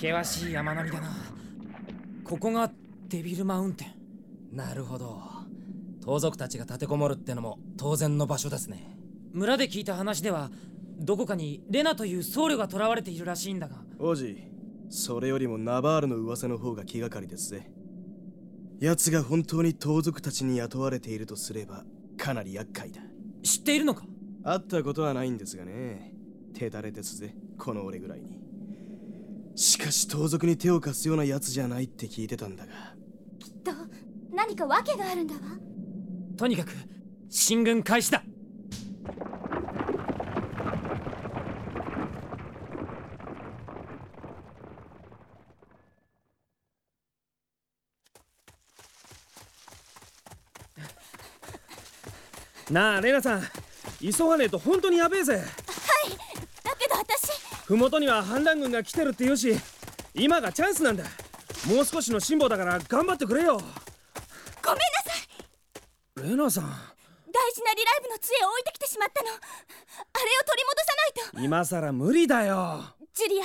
険しい山並みだな。ここがデビルマウンテン。なるほど。盗賊たちが立てこもるってのも当然の場所ですね。村で聞いた話ではどこかにレナという僧侶が囚われているらしいんだが。王子それよりもナバールの噂の方が気がかりですぜ。奴が本当に盗賊たちに雇われているとすればかなり厄介だ。知っているのか？会ったことはないんですがね。手だれですぜこの俺ぐらいにしかし盗賊に手を貸すようなやつじゃないって聞いてたんだが。きっと何か訳があるんだわ。とにかく進軍開始だ。なあレナさん。急がねえと本当にやべえぜ麓には反乱軍が来てるって言うし今がチャンスなんだ。もう少しの辛抱だから頑張ってくれよ。ごめんなさい。レナさん。大事なリライブの杖を置いてきてしまったの。あれを取り戻さないと。今さら無理だよ。ジュリア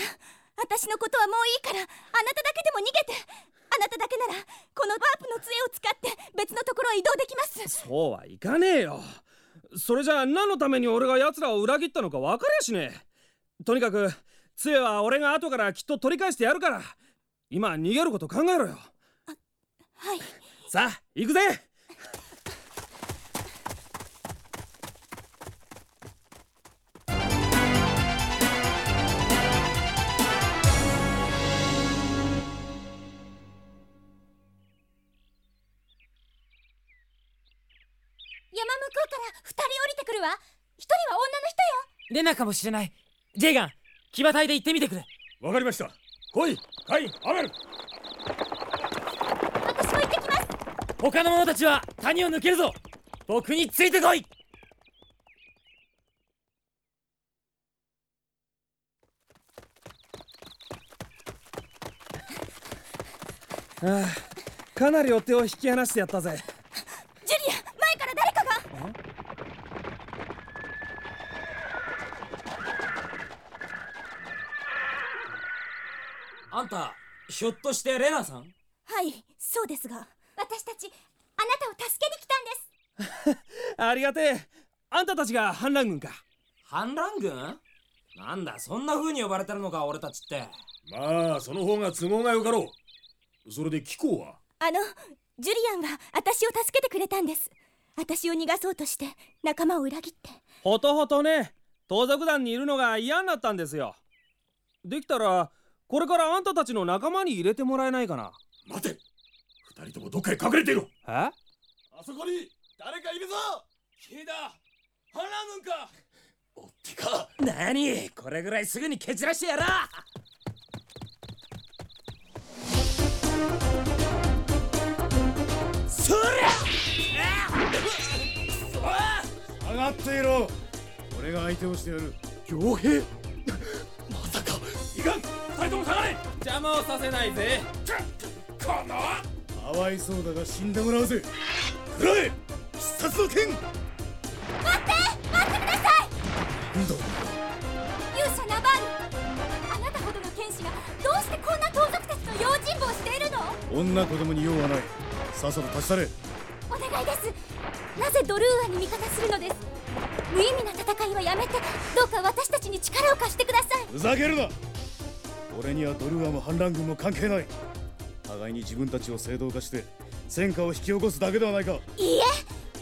私のことはもういいからあなただけでも逃げて。あなただけならこのワープの杖を使って別のところへ移動できます。そうはいかねえよ。それじゃあ何のために俺が奴らを裏切ったのか分かりやしねえとにかく杖は俺が後からきっと取り返してやるから。今逃げること考えろよ。はい。さあ行くぜ。山向こうから二人降りてくるわ。一人は女の人よ。レナかもしれないジェイガン騎馬隊で行ってみてくれ。わかりました。来いカインアベル。私も行ってきます。他の者たちは谷を抜けるぞ。僕についてこい。ああかなり追っ手を引き離してやったぜジュリア前から誰かがあんたひょっとしてレナさん？はいそうですが。私たちあなたを助けに来たんです。ありがてえ。あんたたちが反乱軍か。反乱軍？なんだそんな風に呼ばれてるのか俺たちって。まあその方が都合がよかろう。それで貴公は？あのジュリアンが私を助けてくれたんです。私を逃がそうとして仲間を裏切って。ほとほとね。盗賊団にいるのが嫌になったんですよ。できたらこれからあんたたちの仲間に入れてもらえないかな？待て。二人ともどっかへ隠れていろ。え？あそこに誰かいるぞ。聞いた反乱軍か。おってか何？これぐらいすぐに蹴散らしてやらそりゃ上がっていろ。俺が相手をしてやる。傭兵？人とも下がれ。邪魔をさせないぜ。この。かわいそうだが死んでもらうぜ。くらえ。必殺の剣。待って待ってください。どう勇者ナバール。あなたほどの剣士がどうしてこんな盗賊たちの用心棒をしているの？女子供に用はない。さっさと立ち去れ。お願いです。なぜドルーアに味方するのです？無意味な戦いはやめてどうか私たちに力を貸してください。ふざけるな俺にはドルーアも反乱軍も関係ない。互いに自分たちを正当化して戦火を引き起こすだけではないか。いいえ。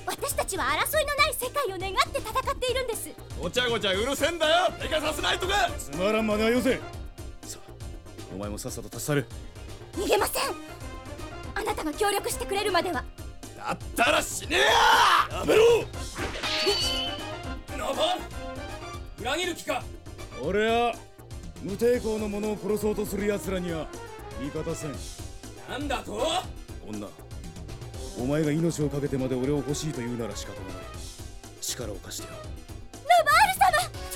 私たちは争いのない世界を願って戦っているんです。ごちゃごちゃうるせんだよ。手がさせないとか。つまらんまねはよせ。さあお前もさっさと立ち去れ。逃げません。あなたが協力してくれるまでは。だったら死ねや。やめろ。ナバール裏切る気か。俺は無抵抗の者を殺そうとする奴らには味方せん。なんだと？女お前が命を懸けてまで俺を欲しいと言うなら仕方がない。力を貸してやろう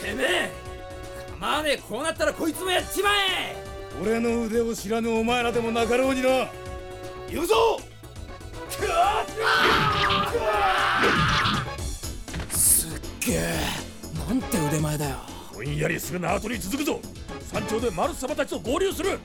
てめえ構わねえこうなったらこいつもやっちまえ！俺の腕を知らぬお前らでもなかろうにな。言うぞ！すっげえ。なんて腕前だよ。ぼんやりするな後に続くぞ上でマル様たちと合流する。